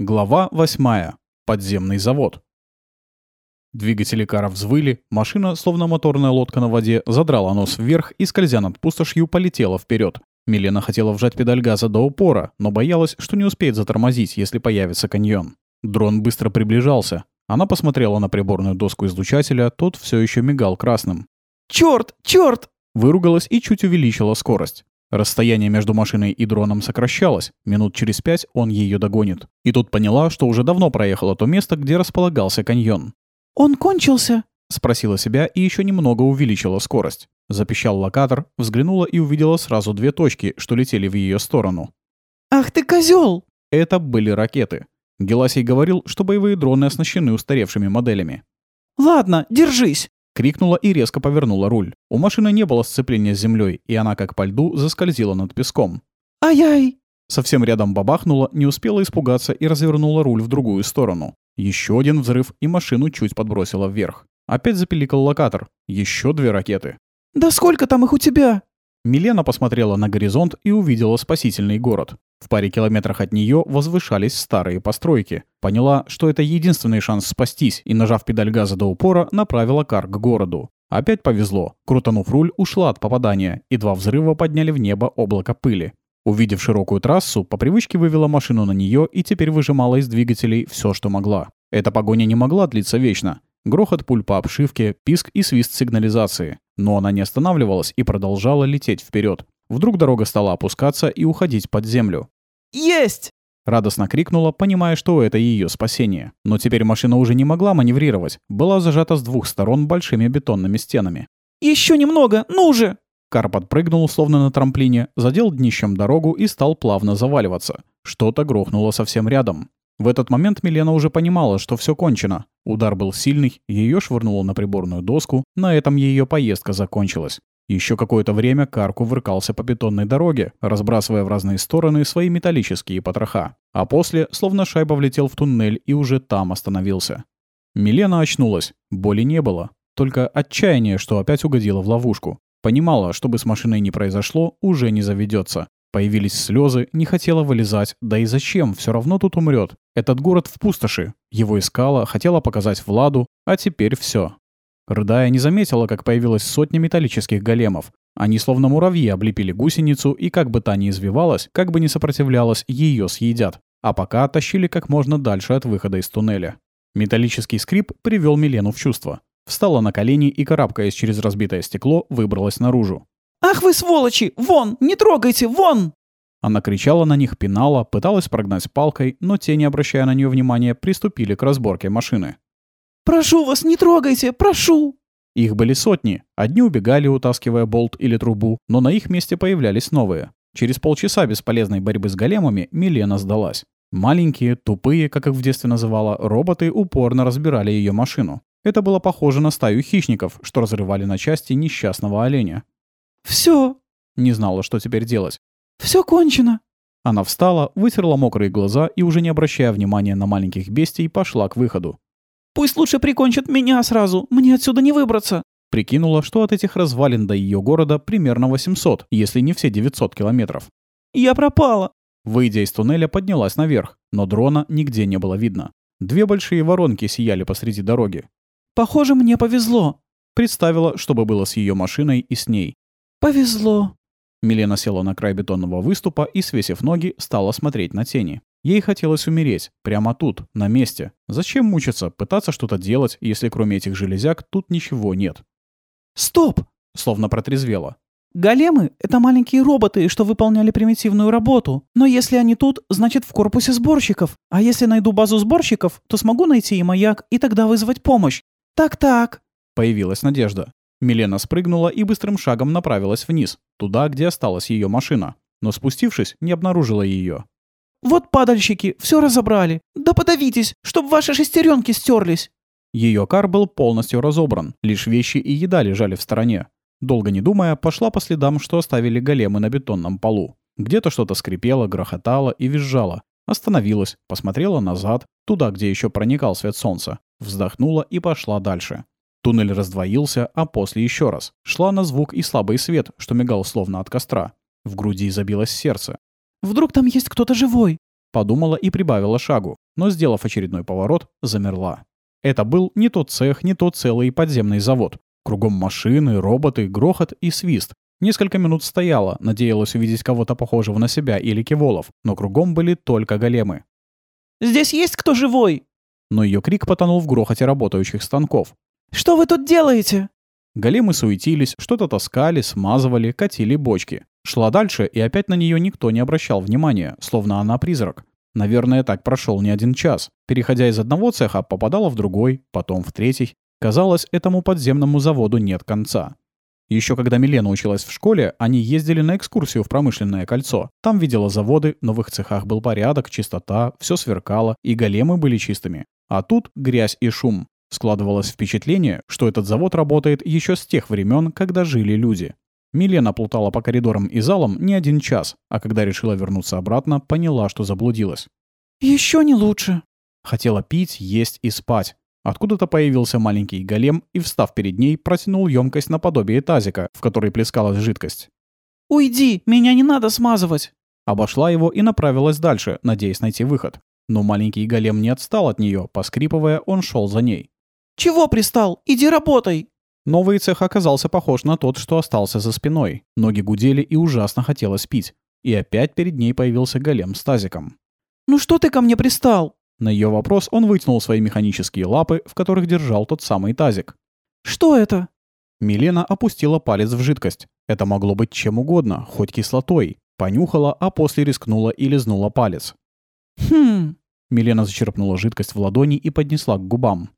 Глава 8. Подземный завод. Двигатели кара взвыли, машина, словно моторная лодка на воде, задрала нос вверх и, скользя над пустошью, полетела вперед. Милена хотела вжать педаль газа до упора, но боялась, что не успеет затормозить, если появится каньон. Дрон быстро приближался. Она посмотрела на приборную доску излучателя, тот все еще мигал красным. «Чёрт! Чёрт!» Выругалась и чуть увеличила скорость. Расстояние между машиной и дроном сокращалось. Минут через пять он ее догонит. И тут поняла, что уже давно проехала то место, где располагался каньон. «Он кончился?» — спросила себя и еще немного увеличила скорость. Запищал локатор, взглянула и увидела сразу две точки, что летели в ее сторону. «Ах ты козел! Это были ракеты. Геласий говорил, что боевые дроны оснащены устаревшими моделями. «Ладно, держись!» Крикнула и резко повернула руль. У машины не было сцепления с землей, и она, как по льду, заскользила над песком. «Ай-яй!» Совсем рядом бабахнула, не успела испугаться и развернула руль в другую сторону. Еще один взрыв, и машину чуть подбросила вверх. Опять запиликал локатор. Еще две ракеты. «Да сколько там их у тебя?» Милена посмотрела на горизонт и увидела спасительный город. В паре километрах от нее возвышались старые постройки. Поняла, что это единственный шанс спастись, и, нажав педаль газа до упора, направила кар к городу. Опять повезло. Крутанув руль, ушла от попадания, и два взрыва подняли в небо облако пыли. Увидев широкую трассу, по привычке вывела машину на нее и теперь выжимала из двигателей все, что могла. Эта погоня не могла длиться вечно. Грохот пуль по обшивке, писк и свист сигнализации. Но она не останавливалась и продолжала лететь вперед. Вдруг дорога стала опускаться и уходить под землю. «Есть!» Радостно крикнула, понимая, что это ее спасение. Но теперь машина уже не могла маневрировать, была зажата с двух сторон большими бетонными стенами. «Еще немного, ну же!» Кар подпрыгнул, словно на трамплине, задел днищем дорогу и стал плавно заваливаться. Что-то грохнуло совсем рядом. В этот момент Милена уже понимала, что все кончено. Удар был сильный, ее швырнуло на приборную доску, на этом ее поездка закончилась. Еще какое-то время Кар кувыркался по бетонной дороге, разбрасывая в разные стороны свои металлические потроха. А после, словно шайба влетел в туннель и уже там остановился. Милена очнулась. Боли не было. Только отчаяние, что опять угодила в ловушку. Понимала, что бы с машиной не произошло, уже не заведется. Появились слезы, не хотела вылезать, да и зачем, все равно тут умрет. Этот город в пустоши. Его искала, хотела показать Владу, а теперь все. Рыдая не заметила, как появилась сотня металлических големов. Они словно муравьи облепили гусеницу, и как бы та ни извивалась, как бы ни сопротивлялась, ее съедят. А пока тащили как можно дальше от выхода из туннеля. Металлический скрип привел Милену в чувство. Встала на колени и, карабкаясь через разбитое стекло, выбралась наружу. «Ах вы сволочи! Вон! Не трогайте! Вон!» Она кричала на них, пинала, пыталась прогнать палкой, но те, не обращая на нее внимания, приступили к разборке машины. «Прошу вас, не трогайте! Прошу!» Их были сотни. Одни убегали, утаскивая болт или трубу, но на их месте появлялись новые. Через полчаса бесполезной борьбы с големами Милена сдалась. Маленькие, тупые, как их в детстве называла, роботы упорно разбирали ее машину. Это было похоже на стаю хищников, что разрывали на части несчастного оленя. Все, Не знала, что теперь делать. все кончено. Она встала, вытерла мокрые глаза и, уже не обращая внимания на маленьких бестий, пошла к выходу. Пусть лучше прикончат меня сразу. Мне отсюда не выбраться. Прикинула, что от этих развалин до ее города примерно 800, если не все 900 километров. Я пропала. Выйдя из туннеля, поднялась наверх, но дрона нигде не было видно. Две большие воронки сияли посреди дороги. Похоже, мне повезло. Представила, чтобы было с ее машиной и с ней. Повезло. Милена села на край бетонного выступа и, свесив ноги, стала смотреть на тени. Ей хотелось умереть, прямо тут, на месте. Зачем мучиться, пытаться что-то делать, если кроме этих железяк тут ничего нет? Стоп! Словно протрезвела. Големы — это маленькие роботы, что выполняли примитивную работу. Но если они тут, значит в корпусе сборщиков. А если найду базу сборщиков, то смогу найти и маяк, и тогда вызвать помощь. Так-так. Появилась надежда. Милена спрыгнула и быстрым шагом направилась вниз, туда, где осталась ее машина. Но спустившись, не обнаружила ее. Вот падальщики, все разобрали. Да подавитесь, чтоб ваши шестеренки стерлись. Ее кар был полностью разобран, лишь вещи и еда лежали в стороне. Долго не думая, пошла по следам, что оставили големы на бетонном полу. Где-то что-то скрипело, грохотало и визжало. Остановилась, посмотрела назад, туда, где еще проникал свет солнца. Вздохнула и пошла дальше. Туннель раздвоился, а после еще раз. Шла на звук и слабый свет, что мигал словно от костра. В груди забилось сердце. Вдруг там есть кто-то живой? Подумала и прибавила шагу. но, сделав очередной поворот, замерла. Это был не тот цех, не тот целый подземный завод. Кругом машины, роботы, грохот и свист. Несколько минут стояла, надеялась увидеть кого-то похожего на себя или киволов, но кругом были только големы. «Здесь есть кто живой?» Но ее крик потонул в грохоте работающих станков. «Что вы тут делаете?» Големы суетились, что-то таскали, смазывали, катили бочки. Шла дальше, и опять на нее никто не обращал внимания, словно она призрак. Наверное, так прошел не один час. Переходя из одного цеха, попадала в другой, потом в третий. Казалось, этому подземному заводу нет конца. Еще когда Милена училась в школе, они ездили на экскурсию в промышленное кольцо. Там видела заводы, но в их цехах был порядок, чистота, все сверкало, и големы были чистыми. А тут грязь и шум. Складывалось впечатление, что этот завод работает еще с тех времен, когда жили люди. Милена плутала по коридорам и залам не один час, а когда решила вернуться обратно, поняла, что заблудилась. Еще не лучше. Хотела пить, есть и спать. Откуда-то появился маленький голем и, встав перед ней, протянул емкость наподобие тазика, в которой плескалась жидкость. «Уйди, меня не надо смазывать!» Обошла его и направилась дальше, надеясь найти выход. Но маленький голем не отстал от нее, поскрипывая, он шел за ней. «Чего пристал? Иди работай!» Новый цех оказался похож на тот, что остался за спиной. Ноги гудели и ужасно хотелось пить. И опять перед ней появился голем с тазиком. «Ну что ты ко мне пристал?» На ее вопрос он вытянул свои механические лапы, в которых держал тот самый тазик. «Что это?» Милена опустила палец в жидкость. Это могло быть чем угодно, хоть кислотой. Понюхала, а после рискнула и лизнула палец. «Хм...» Милена зачерпнула жидкость в ладони и поднесла к губам.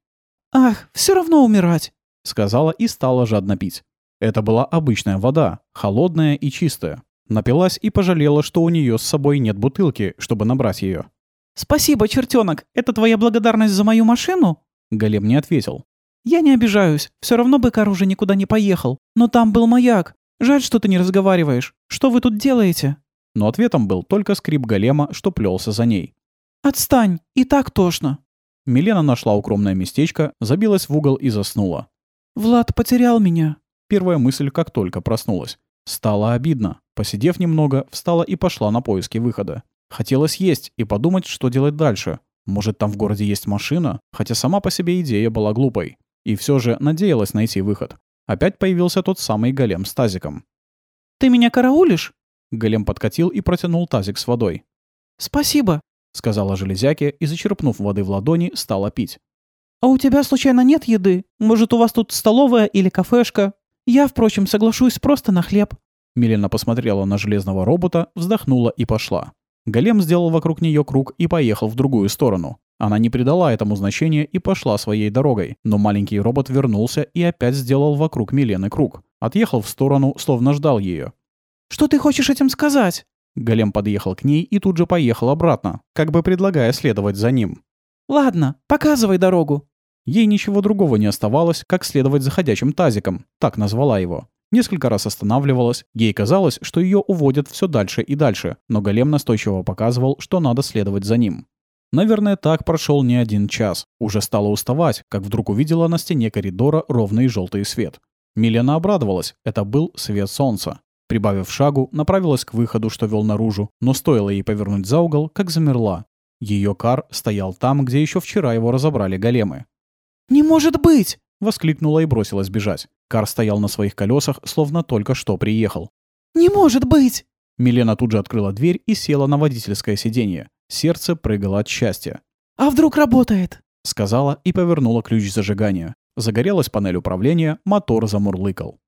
«Ах, все равно умирать!» сказала и стала жадно пить. Это была обычная вода, холодная и чистая. Напилась и пожалела, что у нее с собой нет бутылки, чтобы набрать ее. «Спасибо, чертенок. Это твоя благодарность за мою машину?» Голем не ответил. «Я не обижаюсь. Все равно быкар уже никуда не поехал. Но там был маяк. Жаль, что ты не разговариваешь. Что вы тут делаете?» Но ответом был только скрип голема, что плелся за ней. «Отстань! И так тошно!» Милена нашла укромное местечко, забилась в угол и заснула. «Влад потерял меня». Первая мысль, как только проснулась. Стало обидно. Посидев немного, встала и пошла на поиски выхода. Хотелось есть и подумать, что делать дальше. Может, там в городе есть машина? Хотя сама по себе идея была глупой. И все же надеялась найти выход. Опять появился тот самый голем с тазиком. «Ты меня караулишь?» Голем подкатил и протянул тазик с водой. «Спасибо», — сказала железяке и, зачерпнув воды в ладони, стала пить. «А у тебя, случайно, нет еды? Может, у вас тут столовая или кафешка? Я, впрочем, соглашусь просто на хлеб». Милена посмотрела на железного робота, вздохнула и пошла. Голем сделал вокруг нее круг и поехал в другую сторону. Она не придала этому значения и пошла своей дорогой, но маленький робот вернулся и опять сделал вокруг Милены круг. Отъехал в сторону, словно ждал ее. «Что ты хочешь этим сказать?» Голем подъехал к ней и тут же поехал обратно, как бы предлагая следовать за ним. «Ладно, показывай дорогу». Ей ничего другого не оставалось, как следовать за ходячим тазиком, так назвала его. Несколько раз останавливалась, ей казалось, что ее уводят все дальше и дальше, но голем настойчиво показывал, что надо следовать за ним. Наверное, так прошел не один час. Уже стала уставать, как вдруг увидела на стене коридора ровный желтый свет. Милена обрадовалась, это был свет солнца. Прибавив шагу, направилась к выходу, что вел наружу, но стоило ей повернуть за угол, как замерла. Ее кар стоял там, где еще вчера его разобрали големы. «Не может быть!» — воскликнула и бросилась бежать. Кар стоял на своих колесах, словно только что приехал. «Не может быть!» Милена тут же открыла дверь и села на водительское сиденье. Сердце прыгало от счастья. «А вдруг работает?» — сказала и повернула ключ зажигания. Загорелась панель управления, мотор замурлыкал.